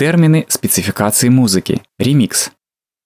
Термины спецификации музыки. Ремикс.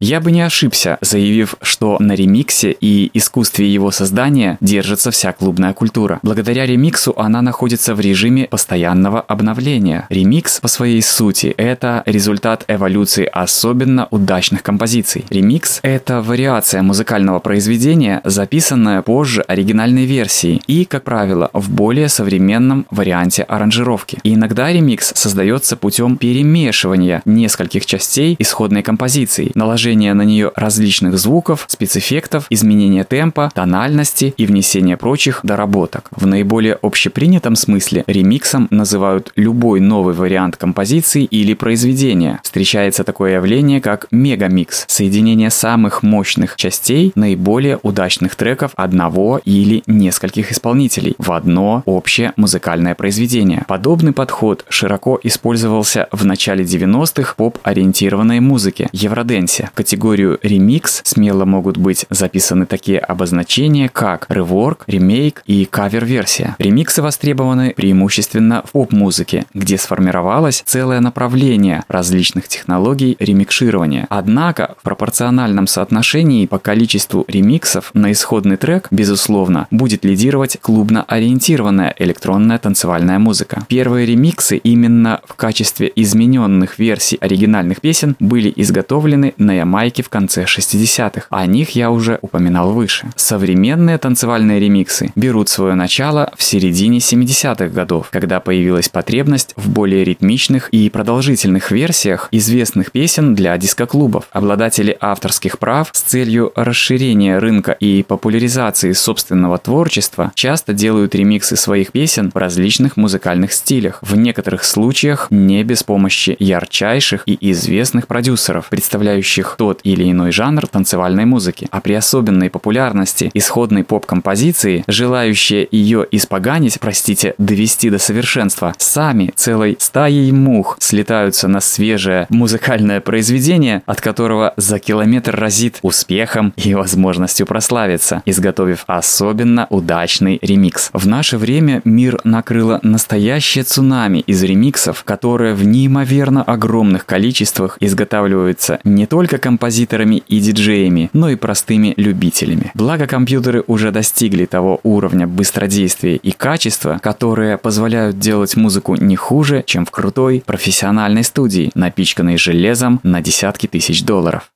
Я бы не ошибся, заявив, что на ремиксе и искусстве его создания держится вся клубная культура. Благодаря ремиксу она находится в режиме постоянного обновления. Ремикс по своей сути – это результат эволюции особенно удачных композиций. Ремикс – это вариация музыкального произведения, записанная позже оригинальной версии и, как правило, в более современном варианте аранжировки. И иногда ремикс создается путем перемешивания нескольких частей исходной композиции, наложения наложение на нее различных звуков, спецэффектов, изменения темпа, тональности и внесения прочих доработок. В наиболее общепринятом смысле ремиксом называют любой новый вариант композиции или произведения. Встречается такое явление, как мегамикс – соединение самых мощных частей наиболее удачных треков одного или нескольких исполнителей в одно общее музыкальное произведение. Подобный подход широко использовался в начале 90-х поп-ориентированной музыке – евроденсе категорию ремикс смело могут быть записаны такие обозначения, как реворк, ремейк и кавер-версия. Ремиксы востребованы преимущественно в поп-музыке, где сформировалось целое направление различных технологий ремикширования. Однако в пропорциональном соотношении по количеству ремиксов на исходный трек, безусловно, будет лидировать клубно-ориентированная электронная танцевальная музыка. Первые ремиксы именно в качестве измененных версий оригинальных песен были изготовлены на Ямайке в конце 60-х. О них я уже упоминал выше. Современные танцевальные ремиксы берут свое начало в середине 70-х годов, когда появилась потребность в более ритмичных и продолжительных версиях известных песен для дискоклубов. Обладатели авторских прав с целью расширения рынка и популяризации собственного творчества часто делают ремиксы своих песен в различных музыкальных стилях, в некоторых случаях не без помощи ярчайших и известных продюсеров, представляющих тот или иной жанр танцевальной музыки. А при особенной популярности исходной поп-композиции, желающие ее испоганить, простите, довести до совершенства, сами целой стаей мух слетаются на свежее музыкальное произведение, от которого за километр разит успехом и возможностью прославиться, изготовив особенно удачный ремикс. В наше время мир накрыло настоящее цунами из ремиксов, которые в неимоверно огромных количествах изготавливаются не только композиторами и диджеями, но и простыми любителями. Благо компьютеры уже достигли того уровня быстродействия и качества, которые позволяют делать музыку не хуже, чем в крутой профессиональной студии, напичканной железом на десятки тысяч долларов.